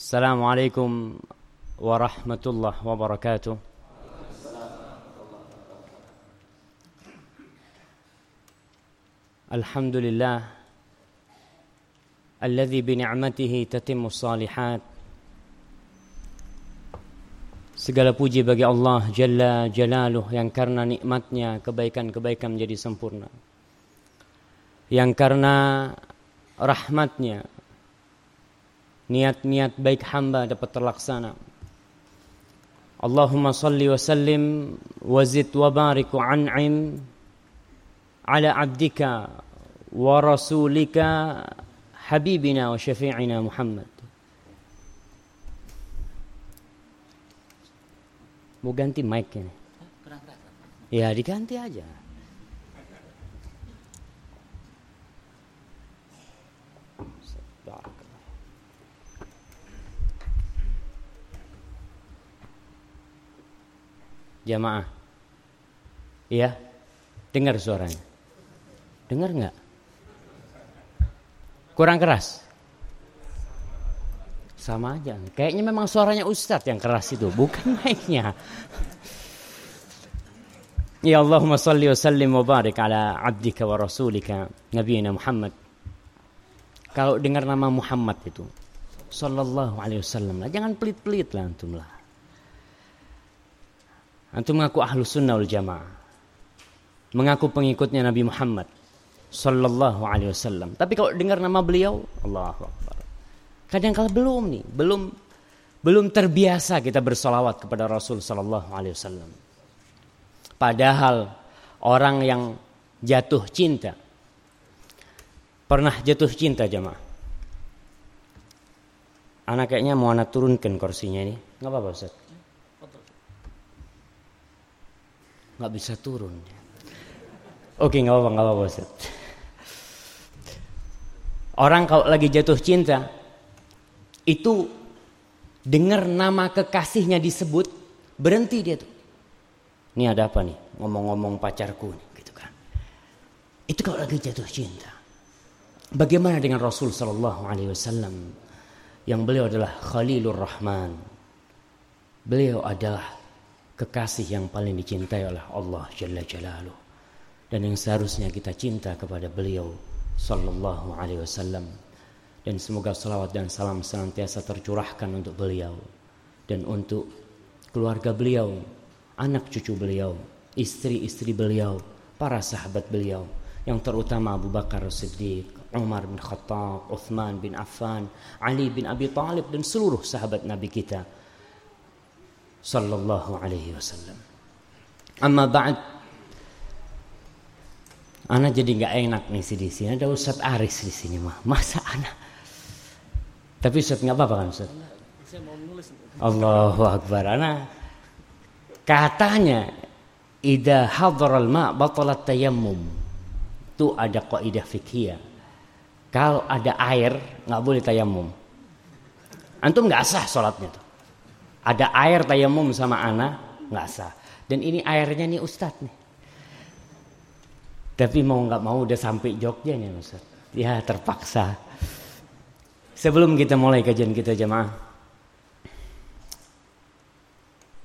السلام عليكم ورحمة الله وبركاته الحمد لله الذي بنعمته تتم الصالحات Segala puji bagi Allah Jalla Jalaluh yang karena nikmatnya kebaikan-kebaikan menjadi sempurna. Yang karena rahmatnya niat-niat baik hamba dapat terlaksana. Allahumma salli wa sallim wa zid wa barik wa an'im ala abdika wa rasulika habibina wa syafi'ina Muhammad. Mau ganti mic ini? Ya diganti aja. Jamaah. Iya. Dengar suaranya. Dengar nggak? Kurang keras? Sama aja. Kayaknya memang suaranya Ustadz yang keras itu, bukan mic-nya. Ya Allahumma salli wa sallim wa barik ala abdika wa rasulika Nabiina Muhammad. Kalau dengar nama Muhammad itu, sallallahu alaihi wasallam lah, jangan pelit-pelit lah antum lah. Antum mengaku ahlu sunnah wal jamaah. Mengaku pengikutnya Nabi Muhammad sallallahu alaihi wasallam. Tapi kalau dengar nama beliau, Allahu akbar. Kadang kala belum nih, belum belum terbiasa kita bersolawat kepada Rasul Sallallahu Alaihi Wasallam. Padahal orang yang jatuh cinta pernah jatuh cinta jemaah. Anak kayaknya mau anak turunkan kursinya ini, nggak apa-apa Ustaz. Nggak bisa turun. Oke nggak apa-apa nggak apa-apa Ustaz. Orang kalau lagi jatuh cinta, itu dengar nama kekasihnya disebut berhenti dia tuh. Ini ada apa nih? Ngomong-ngomong pacarku nih gitu kan. Itu kalau lagi jatuh cinta bagaimana dengan Rasul Shallallahu Alaihi Wasallam? Yang beliau adalah Khalilur Rahman. Beliau adalah kekasih yang paling dicintai oleh Allah Jalla Jalaluh. Dan yang seharusnya kita cinta kepada beliau Sallallahu Alaihi Wasallam. Dan semoga salawat dan salam senantiasa tercurahkan untuk beliau. Dan untuk keluarga beliau, anak cucu beliau, istri-istri beliau, para sahabat beliau yang terutama Abu Bakar Siddiq, Umar bin Khattab, Uthman bin Affan, Ali bin Abi Talib dan seluruh sahabat Nabi kita sallallahu alaihi wasallam. Amma ba'd Ana jadi nggak enak nih sih di sini. Ada Ustaz Aris di sini mah. Masa anak tapi Ustaz nggak apa-apa kan Ustaz? Allahu Akbar. Ana katanya ida hadral ma batalat tayammum. Itu ada kaidah fikih Kalau ada air nggak boleh tayamum. Antum nggak sah sholatnya tuh. Ada air tayamum sama ana nggak sah. Dan ini airnya nih Ustaz nih. Tapi mau nggak mau udah sampai Jogja nih Ustaz. Ya terpaksa. Sebelum kita mulai kajian kita jemaah.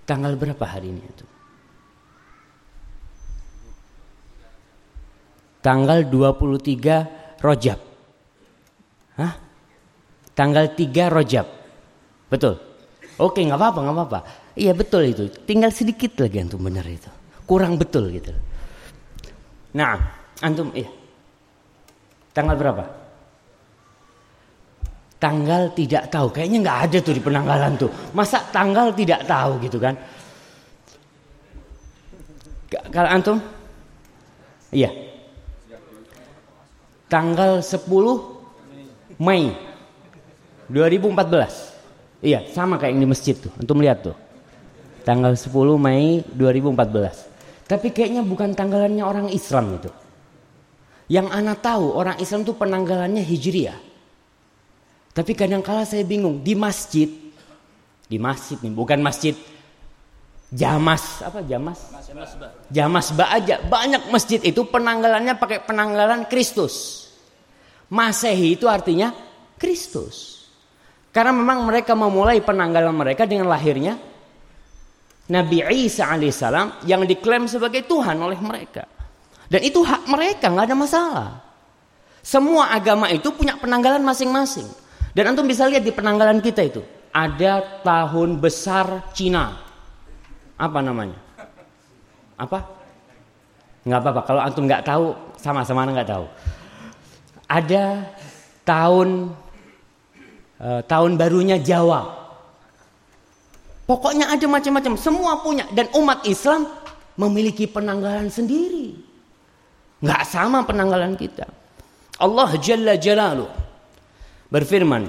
Tanggal berapa hari ini itu? Tanggal 23 Rojab. Hah? Tanggal 3 Rojab. Betul? Oke nggak apa-apa nggak apa-apa. Iya betul itu. Tinggal sedikit lagi antum benar itu. Kurang betul gitu. Nah, antum iya. Tanggal berapa? Tanggal tidak tahu. Kayaknya nggak ada tuh di penanggalan tuh. Masa tanggal tidak tahu gitu kan? Kalau antum? Iya. Tanggal 10 Mei 2014. Iya, sama kayak yang di masjid tuh. Antum lihat tuh. Tanggal 10 Mei 2014. Tapi kayaknya bukan tanggalannya orang Islam itu. Yang anak tahu orang Islam tuh penanggalannya Hijriah. Tapi kadang-kala saya bingung di masjid, di masjid nih, bukan masjid Jamas apa Jamas? Jamas ba aja. Banyak masjid itu penanggalannya pakai penanggalan Kristus. Masehi itu artinya Kristus. Karena memang mereka memulai penanggalan mereka dengan lahirnya Nabi Isa alaihissalam yang diklaim sebagai Tuhan oleh mereka. Dan itu hak mereka, nggak ada masalah. Semua agama itu punya penanggalan masing-masing. Dan antum bisa lihat di penanggalan kita itu. Ada tahun besar Cina. Apa namanya? Apa? Nggak apa-apa. Kalau antum nggak tahu, sama-sama nggak tahu. Ada tahun Eh, tahun barunya Jawa. Pokoknya ada macam-macam, semua punya dan umat Islam memiliki penanggalan sendiri. Nggak sama penanggalan kita. Allah Jalla Jalaluh berfirman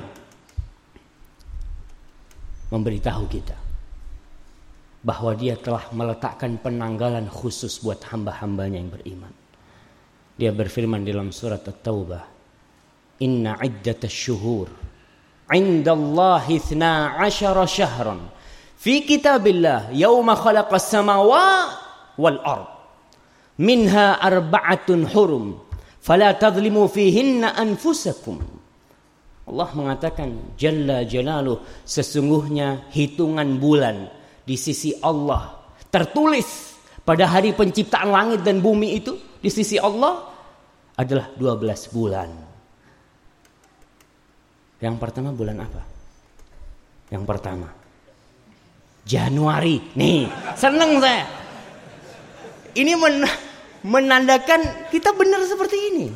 memberitahu kita bahwa dia telah meletakkan penanggalan khusus buat hamba-hambanya yang beriman. Dia berfirman dalam surat At-Taubah, "Inna iddatash syuhur indallahi thna ashara syahran. Fi kitabillah yawma khalaqas samawa wal ard. Minha arba'atun hurum. Fala tadlimu fihinna anfusakum. Allah mengatakan jalla jalaluh sesungguhnya hitungan bulan di sisi Allah tertulis pada hari penciptaan langit dan bumi itu di sisi Allah adalah 12 bulan. Yang pertama bulan apa? Yang pertama. Januari. Nih, seneng saya. Ini men menandakan kita benar seperti ini.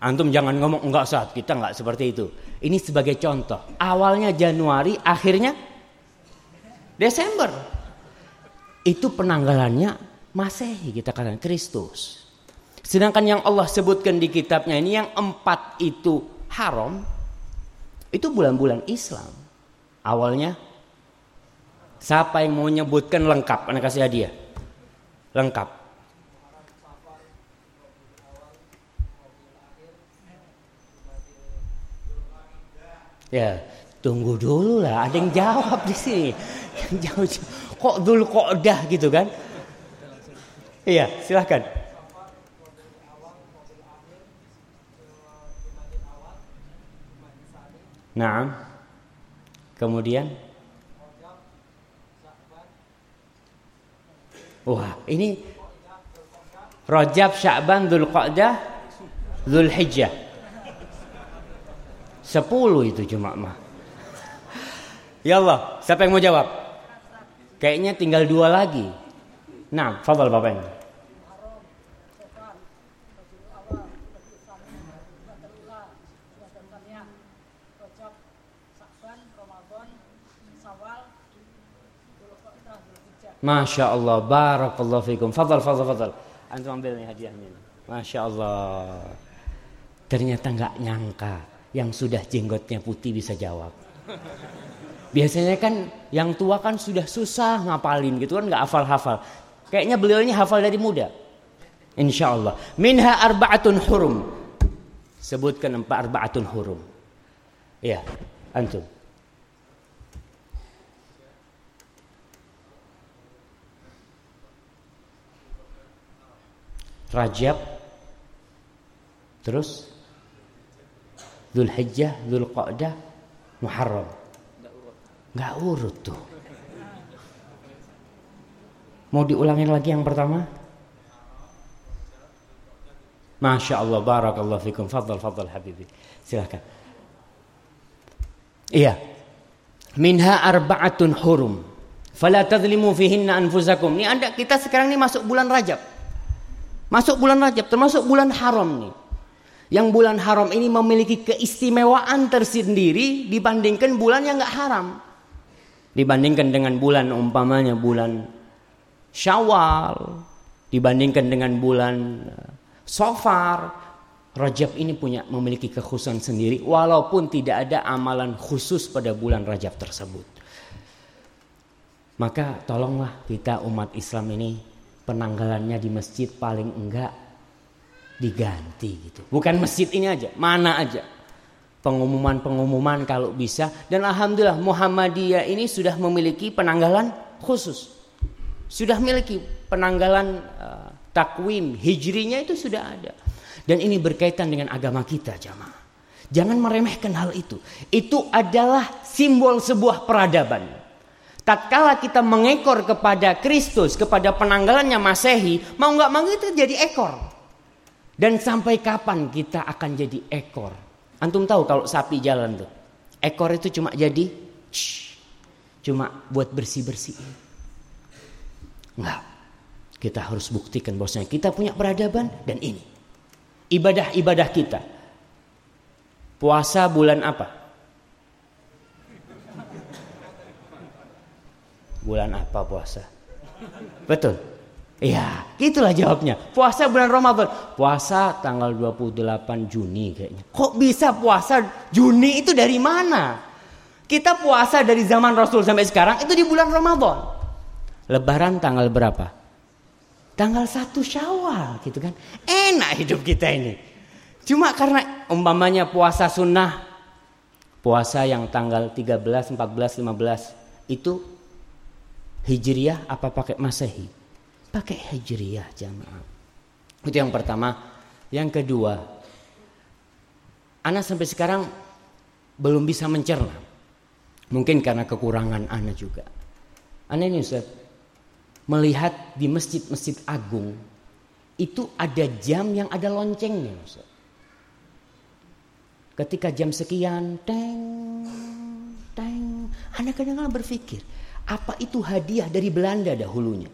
Antum jangan ngomong enggak saat kita enggak seperti itu. Ini sebagai contoh. Awalnya Januari, akhirnya Desember. Itu penanggalannya Masehi kita katakan Kristus. Sedangkan yang Allah sebutkan di kitabnya ini yang empat itu haram, itu bulan-bulan Islam. Awalnya siapa yang mau menyebutkan lengkap? Anak kasih hadiah. Lengkap. Ya, tunggu dulu lah. Ada yang jawab di sini. Yang jauh, kok dulu kok dah gitu kan? Iya, silahkan. Nah, kemudian Wah, ini Rajab, Sya'ban, Dzulqa'dah, Dzulhijjah. Sepuluh itu cuma mah. Ya Allah, siapa yang mau jawab? Kayaknya tinggal dua lagi. Nah, fadal Bapak ini. Masya Allah, barakallahu fikum. Fadal, fadal, fadal. Antum ambil nih hadiahnya. Masya Allah. Ternyata nggak nyangka yang sudah jenggotnya putih bisa jawab. Biasanya kan yang tua kan sudah susah ngapalin gitu kan nggak hafal-hafal. Kayaknya beliau ini hafal dari muda. Insya Allah. Minha arba'atun hurum. Sebutkan empat arba'atun hurum. Ya, antum. Rajab terus Dhul Hijjah, Dhul Qa'dah, Muharram. Gak urut tuh. Mau diulangin lagi yang pertama? Masya Allah, barakallahu fikum. Fadal, fadal habibi. Silahkan. Iya. Minha arba'atun hurum. Fala tadlimu fihinna anfusakum. Ini anda, kita sekarang ini masuk bulan Rajab. Masuk bulan Rajab termasuk bulan haram nih. Yang bulan haram ini memiliki keistimewaan tersendiri dibandingkan bulan yang nggak haram. Dibandingkan dengan bulan umpamanya bulan Syawal, dibandingkan dengan bulan eh, Sofar, Rajab ini punya memiliki kekhususan sendiri walaupun tidak ada amalan khusus pada bulan Rajab tersebut. Maka tolonglah kita umat Islam ini penanggalannya di masjid paling enggak diganti gitu. Bukan masjid ini aja, mana aja. Pengumuman-pengumuman kalau bisa dan alhamdulillah Muhammadiyah ini sudah memiliki penanggalan khusus. Sudah memiliki penanggalan uh, takwim hijrinya itu sudah ada. Dan ini berkaitan dengan agama kita jamaah. Jangan meremehkan hal itu. Itu adalah simbol sebuah peradaban. Tatkala kita mengekor kepada Kristus, kepada penanggalannya Masehi, mau nggak mau itu jadi ekor. Dan sampai kapan kita akan jadi ekor? Antum tahu kalau sapi jalan tuh, ekor itu cuma jadi, shh, cuma buat bersih bersih. Enggak. Kita harus buktikan bahwasanya kita punya peradaban dan ini ibadah-ibadah kita. Puasa bulan apa? Bulan apa puasa? Betul. Iya, itulah jawabnya. Puasa bulan Ramadan. Puasa tanggal 28 Juni kayaknya. Kok bisa puasa Juni itu dari mana? Kita puasa dari zaman Rasul sampai sekarang itu di bulan Ramadan. Lebaran tanggal berapa? Tanggal 1 Syawal gitu kan. Enak hidup kita ini. Cuma karena umpamanya puasa sunnah. Puasa yang tanggal 13, 14, 15 itu Hijriyah apa pakai Masehi? Pakai Hijriyah jamaah. Itu yang pertama. Yang kedua, anak sampai sekarang belum bisa mencerna. Mungkin karena kekurangan anak juga. Anak ini Ustaz, melihat di masjid-masjid agung itu ada jam yang ada loncengnya Ustaz. Ketika jam sekian, teng, teng, anak kadang-kadang berpikir, apa itu hadiah dari Belanda dahulunya?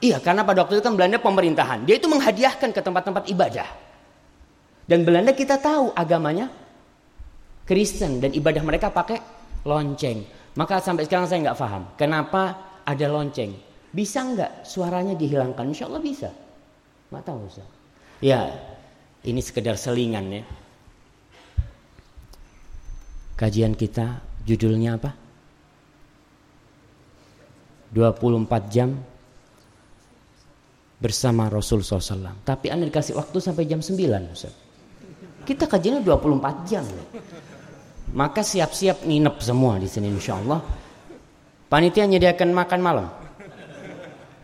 Iya, karena pada waktu itu kan Belanda pemerintahan. Dia itu menghadiahkan ke tempat-tempat ibadah. Dan Belanda kita tahu agamanya Kristen dan ibadah mereka pakai lonceng. Maka sampai sekarang saya nggak paham kenapa ada lonceng. Bisa nggak suaranya dihilangkan? Insya Allah bisa. Nggak tahu Ustaz. Ya, ini sekedar selingan ya. Kajian kita judulnya apa? 24 jam bersama Rasul SAW. Tapi Anda dikasih waktu sampai jam 9. Ustaz. Kita kajiannya 24 jam. Maka siap-siap nginep semua di sini insya Allah. Panitia menyediakan makan malam.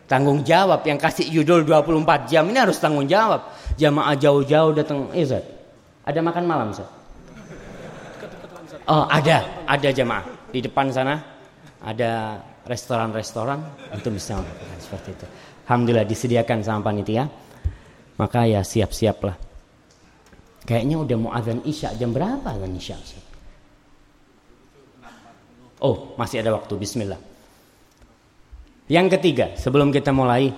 Tanggung jawab yang kasih judul 24 jam ini harus tanggung jawab. Jamaah jauh-jauh datang. Eh ada makan malam Ustaz? Oh ada, ada jamaah. Di depan sana ada restoran-restoran untuk bisa melakukan seperti itu. Alhamdulillah disediakan sama panitia. Maka ya siap-siaplah. Kayaknya udah mau azan isya jam berapa azan isya? Oh masih ada waktu. Bismillah. Yang ketiga sebelum kita mulai,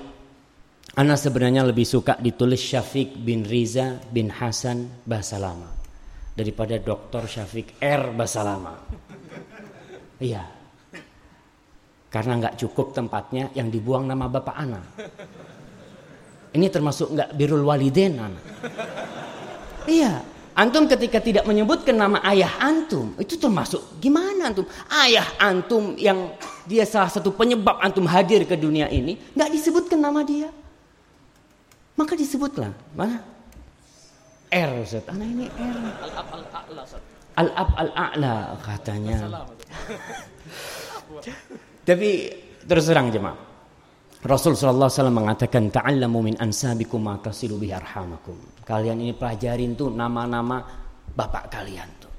Ana sebenarnya lebih suka ditulis Syafiq bin Riza bin Hasan bahasa lama daripada Dr. Syafiq R bahasa lama. Iya, karena nggak cukup tempatnya yang dibuang nama bapak anak. Ini termasuk nggak birul waliden anak. Iya, antum ketika tidak menyebutkan nama ayah antum, itu termasuk gimana antum? Ayah antum yang dia salah satu penyebab antum hadir ke dunia ini, nggak disebutkan nama dia. Maka disebutlah, mana? R Ustaz. Anak ini R. Al-ab al-a'la Al-ab al-a'la katanya. Tapi terus terang jemaah. Rasul sallallahu alaihi wasallam mengatakan ta'allamu min ansabikum ma tasilu bihi arhamakum. Kalian ini pelajarin tuh nama-nama bapak kalian tuh.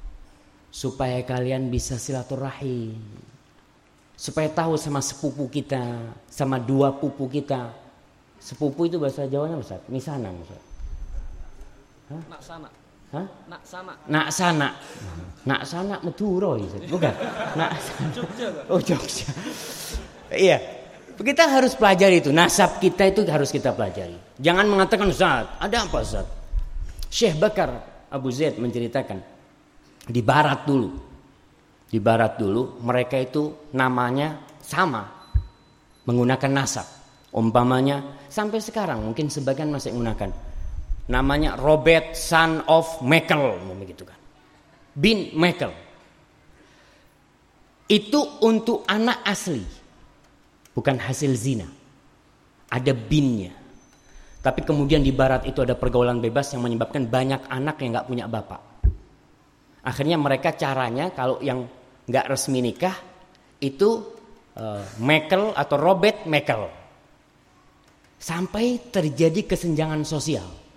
Supaya kalian bisa silaturahim. Supaya tahu sama sepupu kita, sama dua pupu kita. Sepupu itu bahasa Jawanya Ustaz, misana Ustaz. Hah? Nak sana. Hah? Nak sana. Nak sana. Nak sana Madura bukan? Nak sana. Oh Jogja. Iya. Kita harus pelajari itu. Nasab kita itu harus kita pelajari. Jangan mengatakan Ustaz, ada apa Ustaz? Syekh Bakar Abu Zaid menceritakan di barat dulu. Di barat dulu mereka itu namanya sama. Menggunakan nasab. Umpamanya sampai sekarang mungkin sebagian masih menggunakan namanya Robert son of Michael begitu kan. Bin Michael. Itu untuk anak asli bukan hasil zina. Ada binnya. Tapi kemudian di barat itu ada pergaulan bebas yang menyebabkan banyak anak yang nggak punya bapak. Akhirnya mereka caranya kalau yang nggak resmi nikah itu uh, Michael atau Robert Michael. Sampai terjadi kesenjangan sosial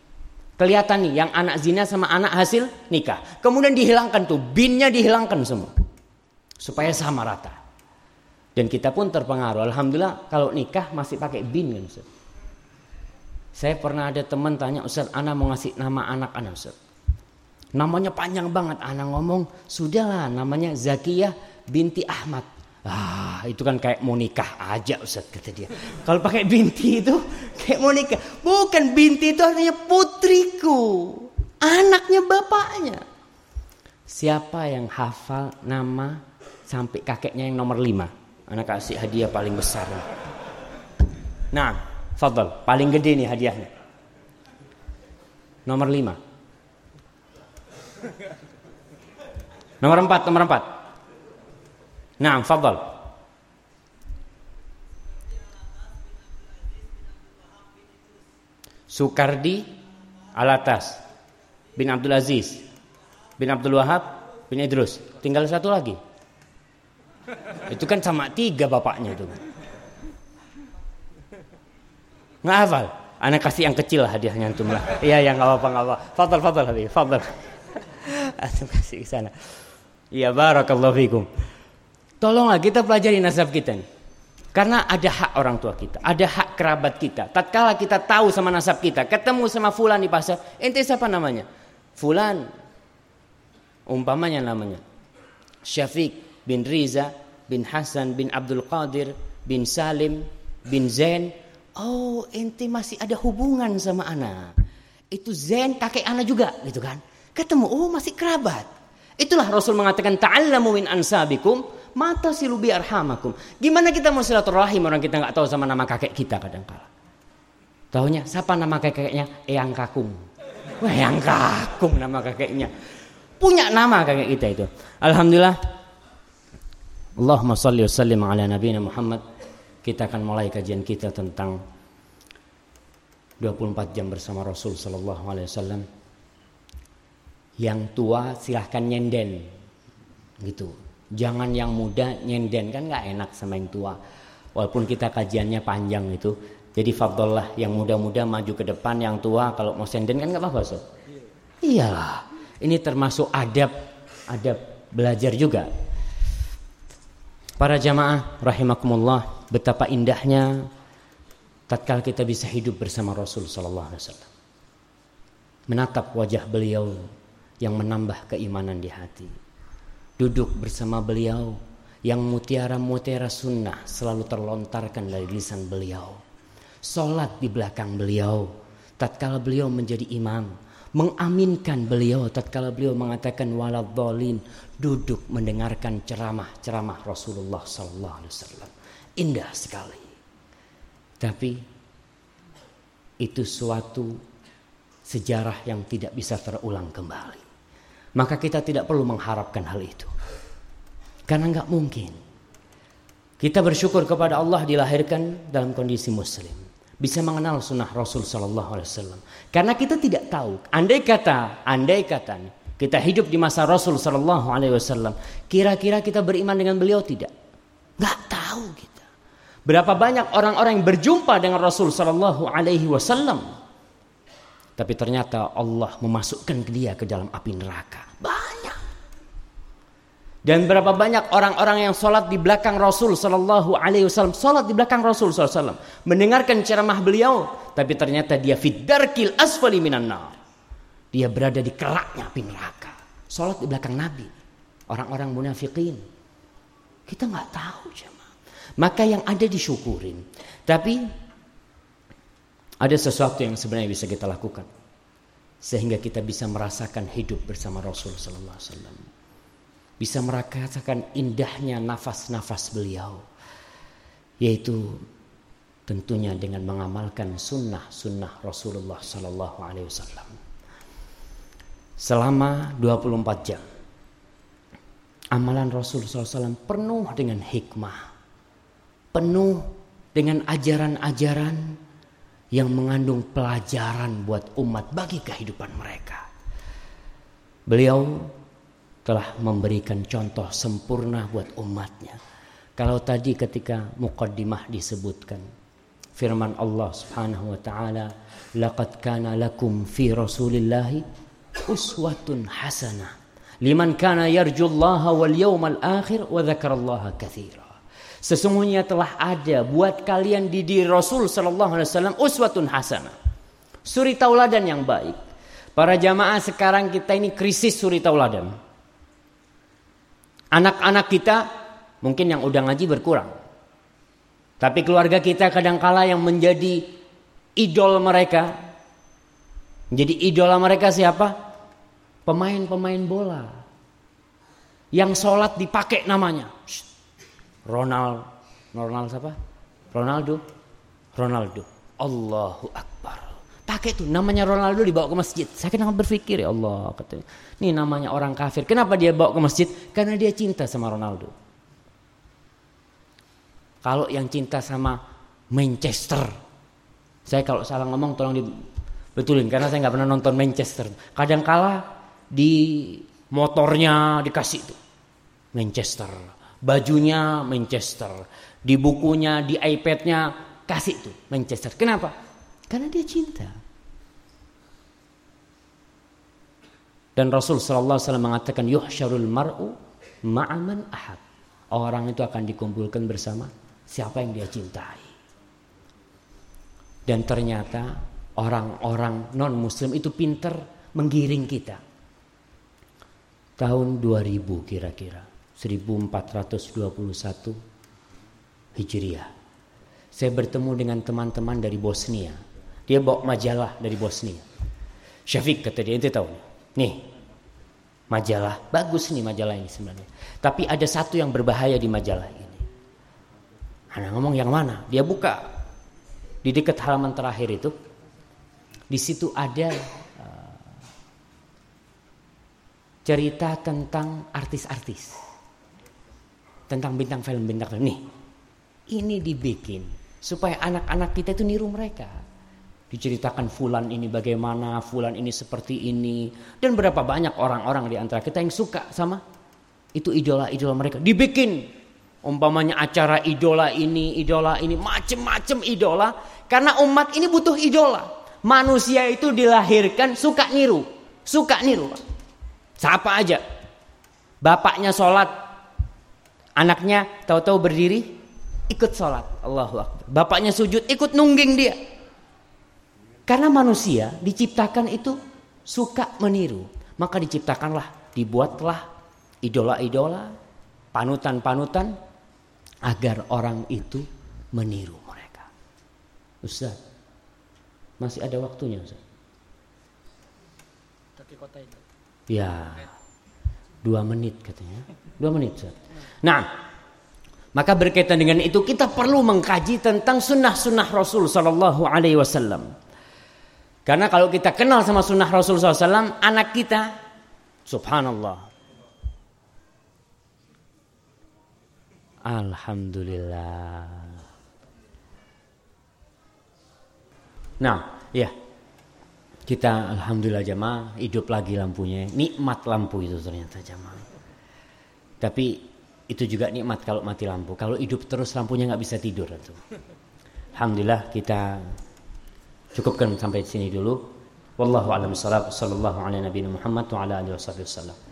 Kelihatan nih yang anak zina sama anak hasil nikah. Kemudian dihilangkan tuh, binnya dihilangkan semua. Supaya sama rata. Dan kita pun terpengaruh. Alhamdulillah kalau nikah masih pakai bin kan Ustaz. Saya pernah ada teman tanya, Ustaz, anak mau ngasih nama anak anak Ustaz. Namanya panjang banget. Anak ngomong, sudahlah namanya Zakiyah binti Ahmad. Ah, itu kan kayak mau nikah aja Ustaz kata dia. Kalau pakai binti itu kayak mau nikah. Bukan binti itu artinya putriku. Anaknya bapaknya. Siapa yang hafal nama sampai kakeknya yang nomor lima? Anak kasih hadiah paling besar. Nah, Fadl, paling gede nih hadiahnya. Nomor lima. Nomor empat, nomor empat. Nah, fadal. Sukardi Alatas bin Abdul Aziz bin Abdul Wahab bin Idrus. Tinggal satu lagi. Itu kan sama tiga bapaknya itu. Nggak hafal. Anak kasih yang kecil hadiahnya antum lah. Iya, ya nggak apa-apa, nggak apa. Fadal, fadal, Habib, fadal. Antum kasih ke sana. Iya, barakallahu fikum. Tolonglah kita pelajari nasab kita nih. Karena ada hak orang tua kita, ada hak kerabat kita. Tatkala kita tahu sama nasab kita, ketemu sama fulan di pasar, ente siapa namanya? Fulan. Umpamanya namanya Syafiq bin Riza bin Hasan bin Abdul Qadir bin Salim bin Zain. Oh, ente masih ada hubungan sama anak. Itu Zain kakek anak juga gitu kan. Ketemu, oh masih kerabat. Itulah Rasul mengatakan ta'allamu min ansabikum Mata silubi arhamakum. Gimana kita mau silaturahim orang kita nggak tahu sama nama kakek kita kadang kala. Tahunya siapa nama kakeknya? Eyang Kakung. Wah, Eyang Kakung nama kakeknya. Punya nama kakek kita itu. Alhamdulillah. Allahumma salli wa sallim ala nabiyina Muhammad. Kita akan mulai kajian kita tentang 24 jam bersama Rasul sallallahu alaihi wasallam. Yang tua silahkan nyenden. Gitu. Jangan yang muda nyenden kan nggak enak sama yang tua. Walaupun kita kajiannya panjang itu. Jadi fadlullah yang muda-muda maju ke depan, yang tua kalau mau senden kan nggak apa-apa so. Iyalah, ini termasuk adab adab belajar juga. Para jamaah rahimakumullah, betapa indahnya tatkala kita bisa hidup bersama Rasul sallallahu alaihi wasallam. Menatap wajah beliau yang menambah keimanan di hati duduk bersama beliau yang mutiara-mutiara sunnah selalu terlontarkan dari lisan beliau. Solat di belakang beliau tatkala beliau menjadi imam. Mengaminkan beliau tatkala beliau mengatakan waladhdallin duduk mendengarkan ceramah-ceramah Rasulullah sallallahu alaihi wasallam. Indah sekali. Tapi itu suatu sejarah yang tidak bisa terulang kembali. Maka kita tidak perlu mengharapkan hal itu. Karena nggak mungkin. Kita bersyukur kepada Allah dilahirkan dalam kondisi muslim. Bisa mengenal sunnah Rasul Sallallahu Alaihi Wasallam. Karena kita tidak tahu. Andai kata, andai kata kita hidup di masa Rasul Sallallahu Alaihi Wasallam. Kira-kira kita beriman dengan beliau tidak? Nggak tahu kita. Berapa banyak orang-orang yang berjumpa dengan Rasul Sallallahu Alaihi Wasallam. Tapi ternyata Allah memasukkan dia ke dalam api neraka. Banyak. Dan berapa banyak orang-orang yang sholat di belakang Rasul Sallallahu Alaihi Wasallam, sholat di belakang Rasul Wasallam, mendengarkan ceramah beliau, tapi ternyata dia fidarkil asfali minan nar. Dia berada di keraknya api neraka. Sholat di belakang Nabi, orang-orang munafikin. Kita nggak tahu jemaah. Maka yang ada disyukurin. Tapi ada sesuatu yang sebenarnya bisa kita lakukan sehingga kita bisa merasakan hidup bersama Rasul Sallallahu Alaihi Wasallam. Bisa merasakan indahnya nafas-nafas beliau yaitu tentunya dengan mengamalkan sunnah-sunnah Rasulullah Sallallahu Alaihi Wasallam. Selama 24 jam amalan Rasulullah SAW penuh dengan hikmah penuh dengan ajaran-ajaran yang mengandung pelajaran buat umat bagi kehidupan mereka beliau telah memberikan contoh sempurna buat umatnya. Kalau tadi ketika mukaddimah disebutkan firman Allah Subhanahu wa taala, "Laqad kana lakum fi Rasulillahi uswatun hasanah liman kana yarjullaha wal yawmal akhir wa dzakarallaha katsira." Sesungguhnya telah ada buat kalian di diri Rasul sallallahu alaihi wasallam uswatun hasanah. Suri tauladan yang baik. Para jamaah sekarang kita ini krisis suri tauladan. Anak-anak kita mungkin yang udah ngaji berkurang. Tapi keluarga kita kadangkala yang menjadi idol mereka. Jadi idola mereka siapa? Pemain-pemain bola. Yang sholat dipakai namanya. Ronald. Ronald siapa? Ronaldo. Ronaldo. Allahu Akbar. Pakai tuh namanya Ronaldo dibawa ke masjid. Saya kadang berpikir ya Allah katanya. Ini namanya orang kafir. Kenapa dia bawa ke masjid? Karena dia cinta sama Ronaldo. Kalau yang cinta sama Manchester, saya kalau salah ngomong tolong dibetulin karena saya nggak pernah nonton Manchester. Kadang kala di motornya dikasih itu Manchester, bajunya Manchester, di bukunya, di iPadnya kasih itu Manchester. Kenapa? Karena dia cinta. Dan Rasul Sallallahu Alaihi Wasallam mengatakan yuhsyarul mar'u ma'aman ahad. Orang itu akan dikumpulkan bersama siapa yang dia cintai. Dan ternyata orang-orang non muslim itu pinter menggiring kita. Tahun 2000 kira-kira. 1421 Hijriah. Saya bertemu dengan teman-teman dari Bosnia. Dia bawa majalah dari Bosnia. Syafiq kata dia, ente tahu nih. majalah, bagus nih majalah ini sebenarnya. Tapi ada satu yang berbahaya di majalah ini. Anak ngomong yang mana? Dia buka di dekat halaman terakhir itu. Di situ ada uh, cerita tentang artis-artis. Tentang bintang film bintang film. Nih, ini dibikin supaya anak-anak kita itu niru mereka. Diceritakan fulan ini bagaimana, fulan ini seperti ini, dan berapa banyak orang-orang di antara kita yang suka sama itu idola-idola mereka. Dibikin Umpamanya acara idola ini, idola ini, macem-macem idola. Karena umat ini butuh idola. Manusia itu dilahirkan suka niru. Suka niru. Siapa aja. Bapaknya sholat. Anaknya tahu-tahu berdiri. Ikut sholat. Allahu Akbar. Bapaknya sujud ikut nungging dia. Karena manusia diciptakan itu suka meniru. Maka diciptakanlah, dibuatlah idola-idola, panutan-panutan agar orang itu meniru mereka. Ustaz, masih ada waktunya Ustaz? Ya, dua menit katanya. Dua menit Ustaz. Nah, maka berkaitan dengan itu kita perlu mengkaji tentang sunnah-sunnah Rasul Sallallahu Alaihi Wasallam. Karena kalau kita kenal sama sunnah Rasul SAW, anak kita, subhanallah, Alhamdulillah. Nah, ya. Kita alhamdulillah jamaah hidup lagi lampunya. Nikmat lampu itu ternyata jamaah. Tapi itu juga nikmat kalau mati lampu. Kalau hidup terus lampunya nggak bisa tidur itu. Alhamdulillah kita cukupkan sampai sini dulu. Wallahu a'lam sallallahu alaihi Muhammad wa ala wasallam.